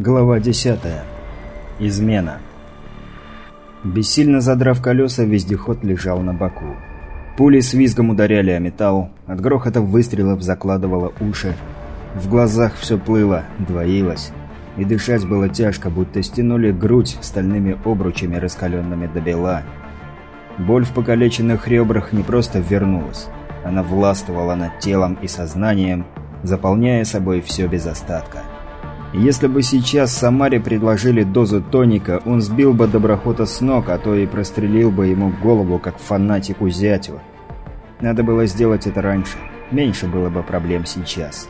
Глава 10. Измена. Бессильно задрав колеса, вездеход лежал на боку. Пули с визгом ударяли о металл, от грохота выстрелов закладывало уши. В глазах все плыло, двоилось. И дышать было тяжко, будто стянули грудь стальными обручами, раскаленными до бела. Боль в покалеченных ребрах не просто вернулась. Она властвовала над телом и сознанием, заполняя собой все без остатка. Если бы сейчас Самаре предложили дозу тоника, он сбил бы доброхота с ног, а то и прострелил бы ему голову, как фанатику зятю. Надо было сделать это раньше. Меньше было бы проблем сейчас.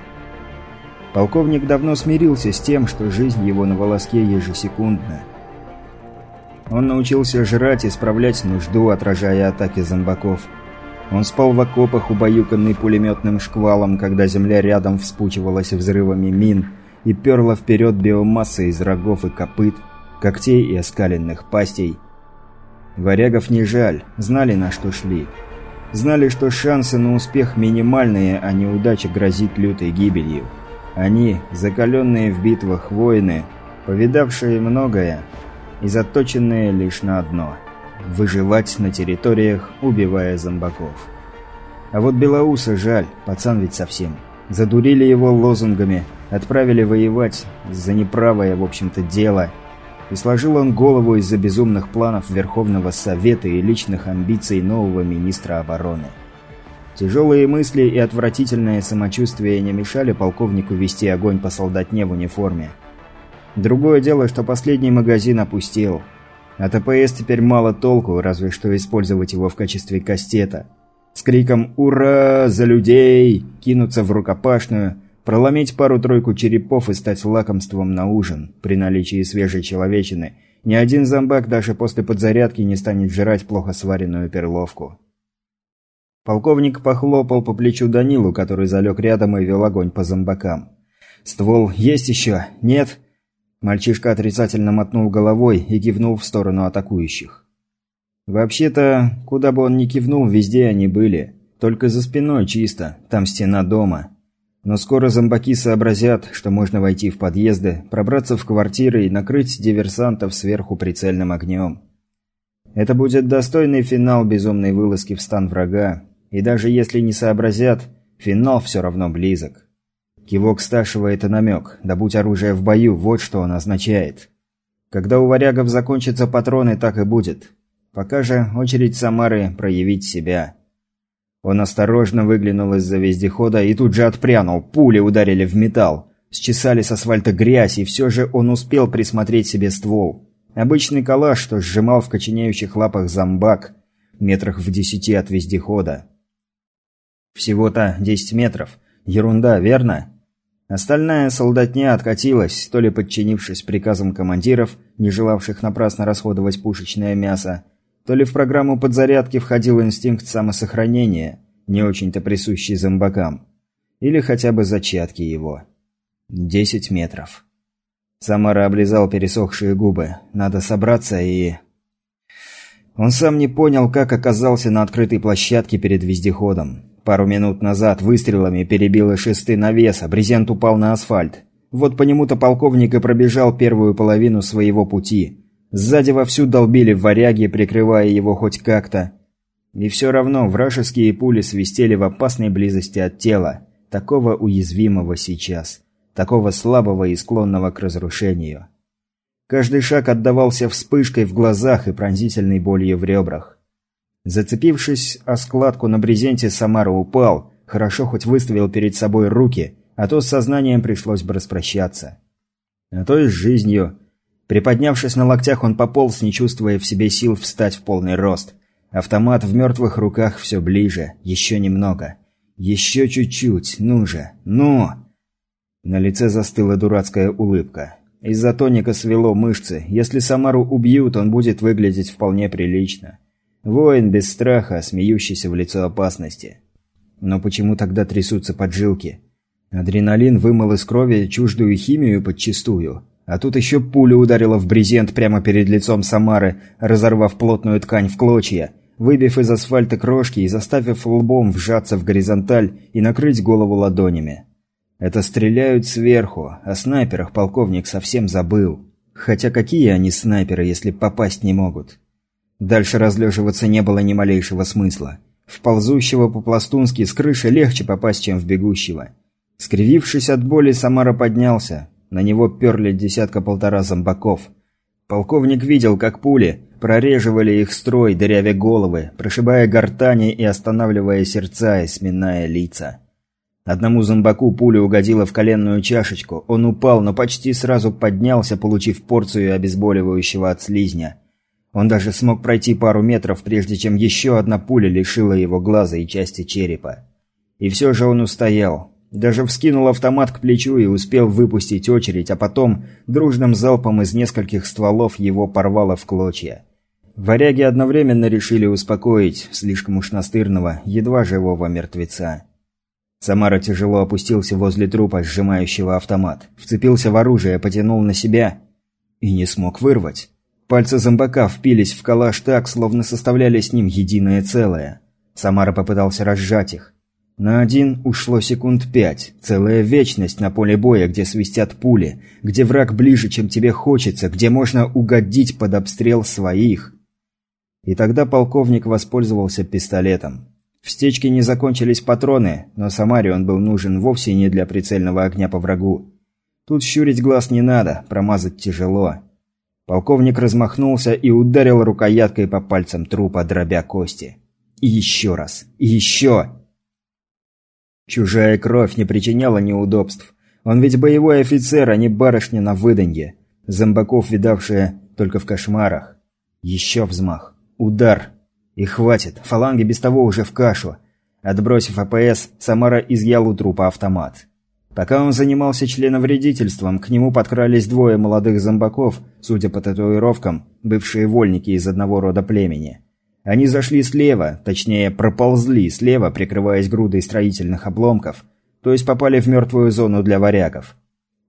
Полковник давно смирился с тем, что жизнь его на волоске ежесекундна. Он научился жрать и справлять нужду, отражая атаки зомбаков. Он спал в окопах, убаюканный пулеметным шквалом, когда земля рядом вспучивалась взрывами мин – и перла вперед биомасса из рогов и копыт, когтей и оскаленных пастей. Варягов не жаль, знали на что шли. Знали, что шансы на успех минимальные, а неудача грозит лютой гибелью. Они, закаленные в битвах воины, повидавшие многое и заточенные лишь на одно – выживать на территориях, убивая зомбаков. А вот Белоуса жаль, пацан ведь совсем. Задурили его лозунгами – Отправили воевать за неправое, в общем-то, дело. И сложил он голову из-за безумных планов Верховного Совета и личных амбиций нового министра обороны. Тяжелые мысли и отвратительное самочувствие не мешали полковнику вести огонь по солдатне в униформе. Другое дело, что последний магазин опустел. От АПС теперь мало толку, разве что использовать его в качестве кастета. С криком «Ура! За людей!» кинуться в рукопашную – Проломить пару-тройку черепов и стать лакомством на ужин, при наличии свежей человечины. Ни один зомбак даже после подзарядки не станет жрать плохо сваренную перловку. Полковник похлопал по плечу Данилу, который залег рядом и вел огонь по зомбакам. «Ствол есть еще? Нет?» Мальчишка отрицательно мотнул головой и кивнул в сторону атакующих. Вообще-то, куда бы он ни кивнул, везде они были. Только за спиной чисто, там стена дома. Но скоро зомбаки сообразят, что можно войти в подъезды, пробраться в квартиры и накрыть диверсантов сверху прицельным огнем. Это будет достойный финал безумной вылазки в стан врага, и даже если не сообразят, финал все равно близок. Кивок Сташева – это намек, да будь оружие в бою, вот что он означает. Когда у варягов закончатся патроны, так и будет. Пока же очередь Самары проявить себя – он осторожно выглянул из-за вездехода и тут же отпрянул. Пули ударили в металл. Счесали с асфальта грязь, и все же он успел присмотреть себе ствол. Обычный калаш, что сжимал в коченеющих лапах зомбак, метрах в десяти от вездехода. Всего-то десять метров. Ерунда, верно? Остальная солдатня откатилась, то ли подчинившись приказам командиров, не желавших напрасно расходовать пушечное мясо, то ли в программу подзарядки входил инстинкт самосохранения, не очень-то присущий зомбакам, или хотя бы зачатки его. Десять метров. Самара облизал пересохшие губы. Надо собраться и... Он сам не понял, как оказался на открытой площадке перед вездеходом. Пару минут назад выстрелами перебило шесты навеса, брезент упал на асфальт. Вот по нему-то полковник и пробежал первую половину своего пути. Сзади вовсю долбили варяги, прикрывая его хоть как-то. И все равно вражеские пули свистели в опасной близости от тела, такого уязвимого сейчас, такого слабого и склонного к разрушению. Каждый шаг отдавался вспышкой в глазах и пронзительной болью в ребрах. Зацепившись о складку на брезенте, Самара упал, хорошо хоть выставил перед собой руки, а то с сознанием пришлось бы распрощаться. А то и с жизнью – Приподнявшись на локтях, он пополз, не чувствуя в себе сил встать в полный рост. Автомат в мертвых руках все ближе. Еще немного. Еще чуть-чуть. Ну же. Ну! На лице застыла дурацкая улыбка. Из-за тоника свело мышцы. Если Самару убьют, он будет выглядеть вполне прилично. Воин без страха, смеющийся в лицо опасности. Но почему тогда трясутся поджилки? Адреналин вымыл из крови чуждую химию подчистую. А тут еще пуля ударила в брезент прямо перед лицом Самары, разорвав плотную ткань в клочья, выбив из асфальта крошки и заставив лбом вжаться в горизонталь и накрыть голову ладонями. Это стреляют сверху, о снайперах полковник совсем забыл. Хотя какие они снайперы, если попасть не могут? Дальше разлеживаться не было ни малейшего смысла. В ползущего по-пластунски с крыши легче попасть, чем в бегущего. Скривившись от боли, Самара поднялся. На него перли десятка-полтора зомбаков. Полковник видел, как пули прореживали их строй, дырявя головы, прошибая гортани и останавливая сердца и сминая лица. Одному зомбаку пуля угодила в коленную чашечку. Он упал, но почти сразу поднялся, получив порцию обезболивающего от слизня. Он даже смог пройти пару метров, прежде чем еще одна пуля лишила его глаза и части черепа. И все же он устоял. Даже вскинул автомат к плечу и успел выпустить очередь, а потом дружным залпом из нескольких стволов его порвало в клочья. Варяги одновременно решили успокоить слишком уж настырного, едва живого мертвеца. Самара тяжело опустился возле трупа, сжимающего автомат. Вцепился в оружие, потянул на себя и не смог вырвать. Пальцы зомбака впились в калаш так, словно составляли с ним единое целое. Самара попытался разжать их. На один ушло секунд пять. Целая вечность на поле боя, где свистят пули, где враг ближе, чем тебе хочется, где можно угодить под обстрел своих. И тогда полковник воспользовался пистолетом. В стечке не закончились патроны, но Самаре он был нужен вовсе не для прицельного огня по врагу. Тут щурить глаз не надо, промазать тяжело. Полковник размахнулся и ударил рукояткой по пальцам трупа, дробя кости. И еще раз. И еще. Чужая кровь не причиняла неудобств. Он ведь боевой офицер, а не барышня на выданье. Зомбаков, видавшая только в кошмарах. Еще взмах. Удар. И хватит, фаланги без того уже в кашу. Отбросив АПС, Самара изъял у трупа автомат. Пока он занимался членовредительством, к нему подкрались двое молодых зомбаков, судя по татуировкам, бывшие вольники из одного рода племени. Они зашли слева, точнее, проползли слева, прикрываясь грудой строительных обломков, то есть попали в мертвую зону для варягов.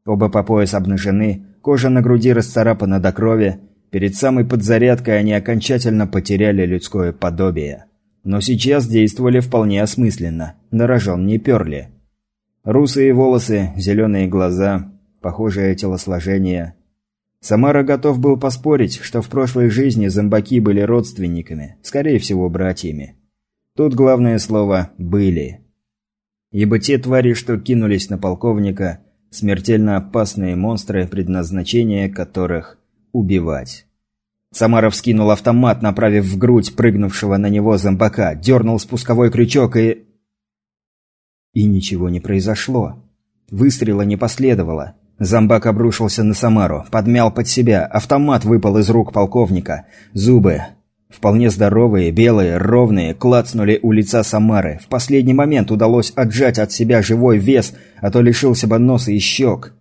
Оба по пояс обнажены, кожа на груди расцарапана до крови, Перед самой подзарядкой они окончательно потеряли людское подобие. Но сейчас действовали вполне осмысленно, на рожон не перли. Русые волосы, зеленые глаза, похожее телосложение. Самара готов был поспорить, что в прошлой жизни зомбаки были родственниками, скорее всего, братьями. Тут главное слово «были». Ибо те твари, что кинулись на полковника, смертельно опасные монстры, предназначение которых убивать. Самаров скинул автомат, направив в грудь прыгнувшего на него зомбака, дернул спусковой крючок и... И ничего не произошло. Выстрела не последовало. Зомбак обрушился на Самару, подмял под себя, автомат выпал из рук полковника. Зубы, вполне здоровые, белые, ровные, клацнули у лица Самары. В последний момент удалось отжать от себя живой вес, а то лишился бы носа и щек.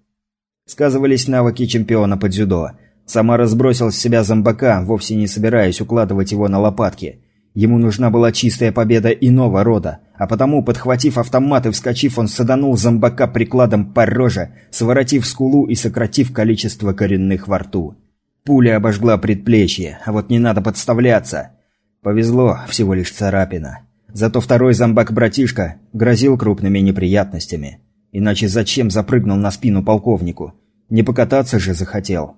Сказывались навыки чемпиона по дзюдо. Самара сбросил с себя зомбака, вовсе не собираясь укладывать его на лопатки. Ему нужна была чистая победа иного рода, а потому, подхватив автомат и вскочив, он саданул зомбака прикладом по роже, своротив скулу и сократив количество коренных во рту. Пуля обожгла предплечье, а вот не надо подставляться. Повезло, всего лишь царапина. Зато второй зомбак-братишка грозил крупными неприятностями. Иначе зачем запрыгнул на спину полковнику? Не покататься же захотел.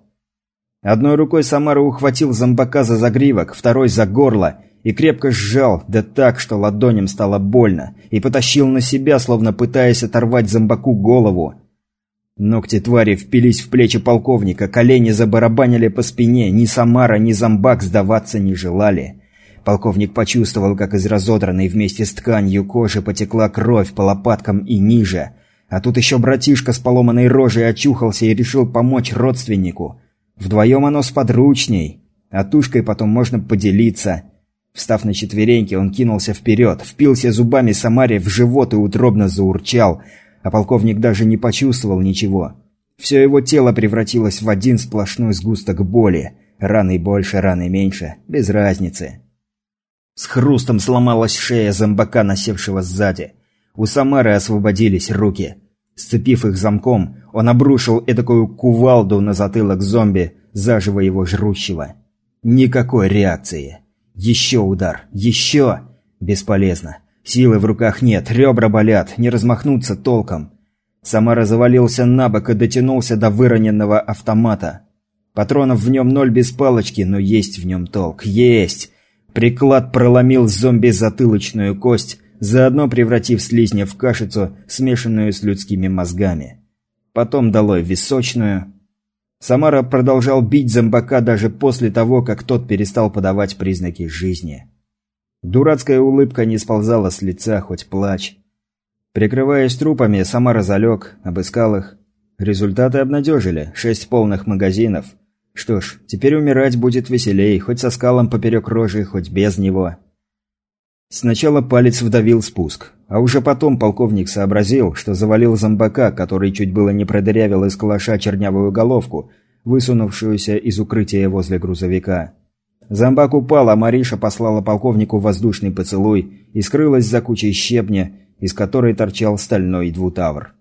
Одной рукой Самара ухватил зомбака за загривок, второй за горло и крепко сжал, да так, что ладоням стало больно, и потащил на себя, словно пытаясь оторвать зомбаку голову. Ногти твари впились в плечи полковника, колени забарабанили по спине, ни Самара, ни зомбак сдаваться не желали. Полковник почувствовал, как из разодранной вместе с тканью кожи потекла кровь по лопаткам и ниже. А тут еще братишка с поломанной рожей очухался и решил помочь родственнику. Вдвоем оно сподручней, а тушкой потом можно поделиться. Встав на четвереньки, он кинулся вперед, впился зубами Самаре в живот и утробно заурчал, а полковник даже не почувствовал ничего. Все его тело превратилось в один сплошной сгусток боли. Раны больше, раны меньше, без разницы. С хрустом сломалась шея зомбака, насевшего сзади. У Самары освободились руки. Сцепив их замком, он обрушил эдакую кувалду на затылок зомби, заживо его жрущего. Никакой реакции. Еще удар. Еще. Бесполезно. Силы в руках нет, ребра болят, не размахнуться толком. Самара завалился на бок и дотянулся до выроненного автомата. Патронов в нем ноль без палочки, но есть в нем толк. Есть! Приклад проломил зомби затылочную кость, заодно превратив слизня в кашицу, смешанную с людскими мозгами. Потом долой височную. Самара продолжал бить зомбака даже после того, как тот перестал подавать признаки жизни. Дурацкая улыбка не сползала с лица, хоть плач. Прикрываясь трупами, Самара залег, обыскал их. Результаты обнадежили. Шесть полных магазинов. Что ж, теперь умирать будет веселей, хоть со скалом поперек рожи, хоть без него. Сначала палец вдавил спуск, а уже потом полковник сообразил, что завалил зомбака, который чуть было не продырявил из калаша чернявую головку, высунувшуюся из укрытия возле грузовика. Зомбак упал, а Мариша послала полковнику воздушный поцелуй и скрылась за кучей щебня, из которой торчал стальной двутавр.